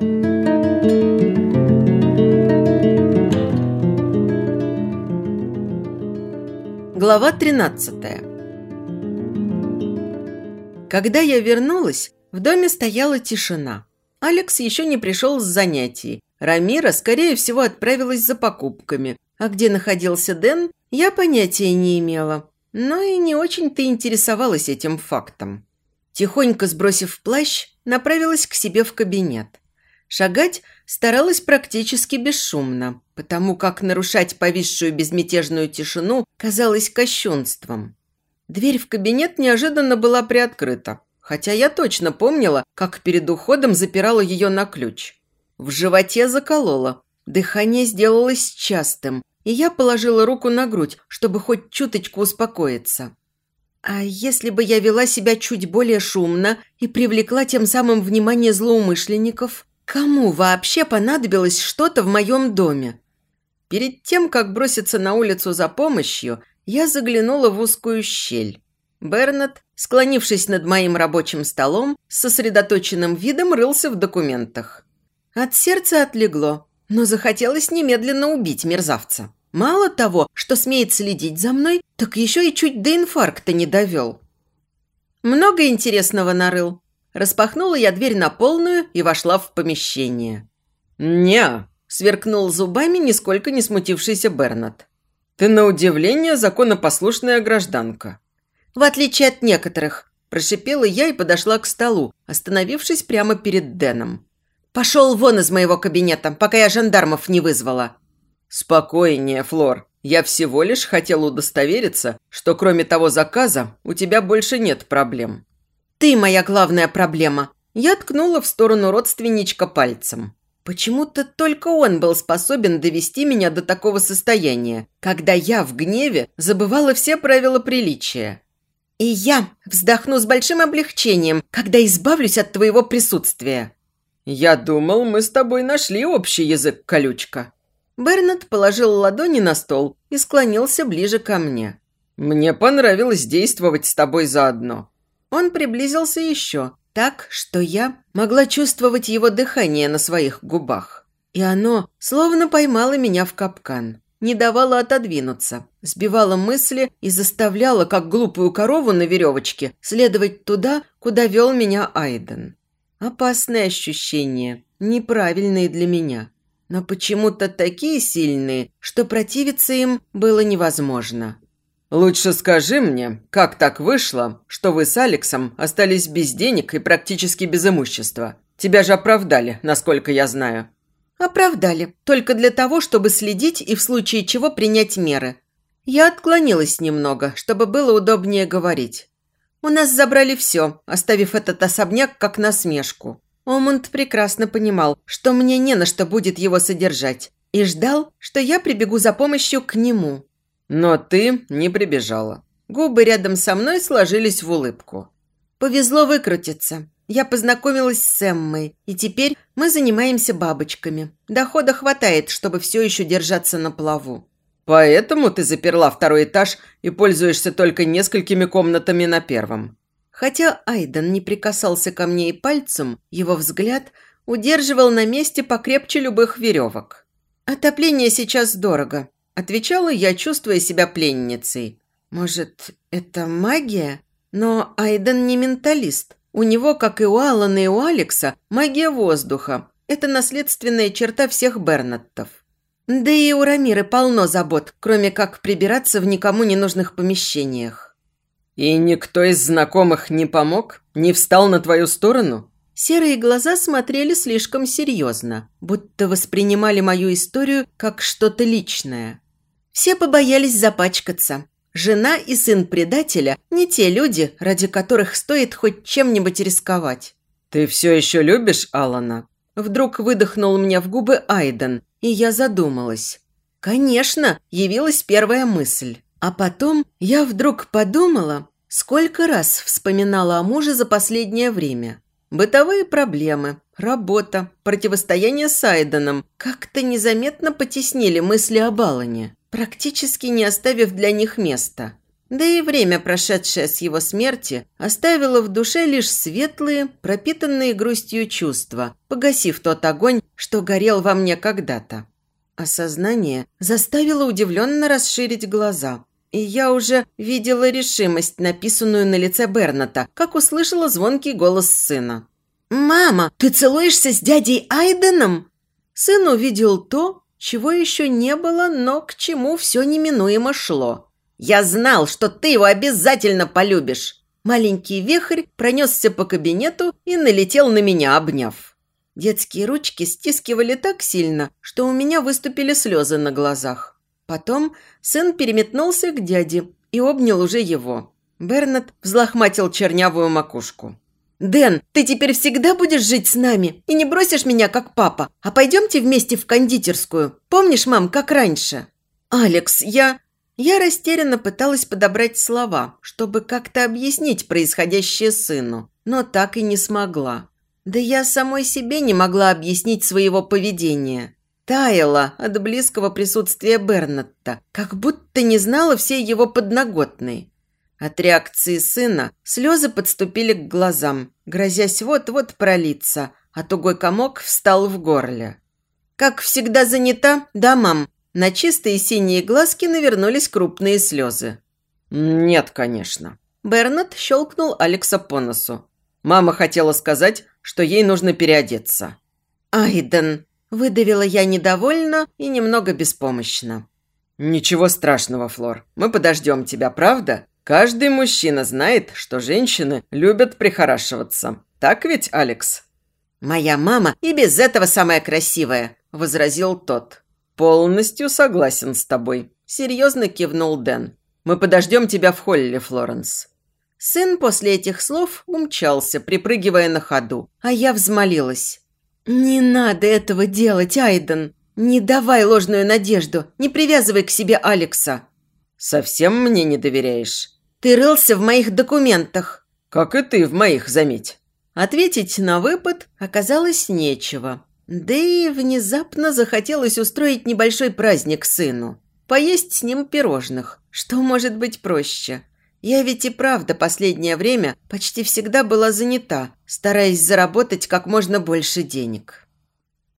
Глава 13 Когда я вернулась, в доме стояла тишина. Алекс еще не пришел с занятий. Рамира, скорее всего, отправилась за покупками. А где находился Дэн, я понятия не имела. Но и не очень-то интересовалась этим фактом. Тихонько сбросив плащ, направилась к себе в кабинет. Шагать старалась практически бесшумно, потому как нарушать повисшую безмятежную тишину казалось кощунством. Дверь в кабинет неожиданно была приоткрыта, хотя я точно помнила, как перед уходом запирала ее на ключ. В животе заколола, дыхание сделалось частым, и я положила руку на грудь, чтобы хоть чуточку успокоиться. А если бы я вела себя чуть более шумно и привлекла тем самым внимание злоумышленников – Кому вообще понадобилось что-то в моем доме? Перед тем, как броситься на улицу за помощью, я заглянула в узкую щель. Бернет, склонившись над моим рабочим столом, с сосредоточенным видом рылся в документах. От сердца отлегло, но захотелось немедленно убить мерзавца. Мало того, что смеет следить за мной, так еще и чуть до инфаркта не довел. Много интересного нарыл. Распахнула я дверь на полную и вошла в помещение. «Не!» – сверкнул зубами нисколько не смутившийся Бернат. «Ты на удивление законопослушная гражданка». «В отличие от некоторых», – прошипела я и подошла к столу, остановившись прямо перед Дэном. «Пошел вон из моего кабинета, пока я жандармов не вызвала». «Спокойнее, Флор. Я всего лишь хотел удостовериться, что кроме того заказа у тебя больше нет проблем». Ты моя главная проблема. Я ткнула в сторону родственничка пальцем. Почему-то только он был способен довести меня до такого состояния, когда я в гневе забывала все правила приличия. И я вздохну с большим облегчением, когда избавлюсь от твоего присутствия. Я думал, мы с тобой нашли общий язык, колючка. Бернард положил ладони на стол и склонился ближе ко мне. Мне понравилось действовать с тобой заодно. Он приблизился еще, так, что я могла чувствовать его дыхание на своих губах. И оно словно поймало меня в капкан, не давало отодвинуться, сбивало мысли и заставляло, как глупую корову на веревочке, следовать туда, куда вел меня Айден. Опасные ощущения, неправильные для меня, но почему-то такие сильные, что противиться им было невозможно. «Лучше скажи мне, как так вышло, что вы с Алексом остались без денег и практически без имущества? Тебя же оправдали, насколько я знаю». «Оправдали. Только для того, чтобы следить и в случае чего принять меры. Я отклонилась немного, чтобы было удобнее говорить. У нас забрали все, оставив этот особняк как насмешку. Омунд прекрасно понимал, что мне не на что будет его содержать, и ждал, что я прибегу за помощью к нему». Но ты не прибежала. Губы рядом со мной сложились в улыбку. Повезло выкрутиться. Я познакомилась с Эммой, и теперь мы занимаемся бабочками. Дохода хватает, чтобы все еще держаться на плаву. Поэтому ты заперла второй этаж и пользуешься только несколькими комнатами на первом. Хотя Айден не прикасался ко мне и пальцем, его взгляд удерживал на месте покрепче любых веревок. Отопление сейчас дорого, Отвечала я, чувствуя себя пленницей. Может, это магия? Но Айден не менталист. У него, как и у Алана и у Алекса, магия воздуха. Это наследственная черта всех Бернаттов. Да и у Рамиры полно забот, кроме как прибираться в никому не нужных помещениях. «И никто из знакомых не помог? Не встал на твою сторону?» Серые глаза смотрели слишком серьезно, будто воспринимали мою историю как что-то личное. Все побоялись запачкаться. Жена и сын предателя – не те люди, ради которых стоит хоть чем-нибудь рисковать. «Ты все еще любишь Алана?» Вдруг выдохнул мне в губы Айден, и я задумалась. Конечно, явилась первая мысль. А потом я вдруг подумала, сколько раз вспоминала о муже за последнее время. Бытовые проблемы, работа, противостояние с Айденом как-то незаметно потеснили мысли об Алане практически не оставив для них места. Да и время, прошедшее с его смерти, оставило в душе лишь светлые, пропитанные грустью чувства, погасив тот огонь, что горел во мне когда-то. Осознание заставило удивленно расширить глаза. И я уже видела решимость, написанную на лице Берната, как услышала звонкий голос сына. «Мама, ты целуешься с дядей Айденом?» Сын увидел то, чего еще не было, но к чему все неминуемо шло – я знал, что ты его обязательно полюбишь!» Маленький вихрь пронесся по кабинету и налетел на меня, обняв. Детские ручки стискивали так сильно, что у меня выступили слезы на глазах. Потом сын переметнулся к дяде и обнял уже его. Бернет взлохматил чернявую макушку. «Дэн, ты теперь всегда будешь жить с нами и не бросишь меня, как папа, а пойдемте вместе в кондитерскую. Помнишь, мам, как раньше?» «Алекс, я...» Я растерянно пыталась подобрать слова, чтобы как-то объяснить происходящее сыну, но так и не смогла. Да я самой себе не могла объяснить своего поведения. Таяла от близкого присутствия Бернетта, как будто не знала всей его подноготной. От реакции сына слезы подступили к глазам, грозясь вот-вот пролиться, а тугой комок встал в горле. «Как всегда занята, да, мам?» На чистые синие глазки навернулись крупные слезы. «Нет, конечно». Бернет щелкнул Алекса по носу. «Мама хотела сказать, что ей нужно переодеться». «Айден!» – выдавила я недовольно и немного беспомощно. «Ничего страшного, Флор. Мы подождем тебя, правда? Каждый мужчина знает, что женщины любят прихорашиваться. Так ведь, Алекс?» «Моя мама и без этого самая красивая», – возразил тот. «Полностью согласен с тобой», – серьезно кивнул Дэн. «Мы подождем тебя в холле, Флоренс». Сын после этих слов умчался, припрыгивая на ходу, а я взмолилась. «Не надо этого делать, Айден! Не давай ложную надежду, не привязывай к себе Алекса!» «Совсем мне не доверяешь?» «Ты рылся в моих документах!» «Как и ты в моих, заметь!» Ответить на выпад оказалось нечего. Да и внезапно захотелось устроить небольшой праздник сыну. Поесть с ним пирожных. Что может быть проще? Я ведь и правда последнее время почти всегда была занята, стараясь заработать как можно больше денег.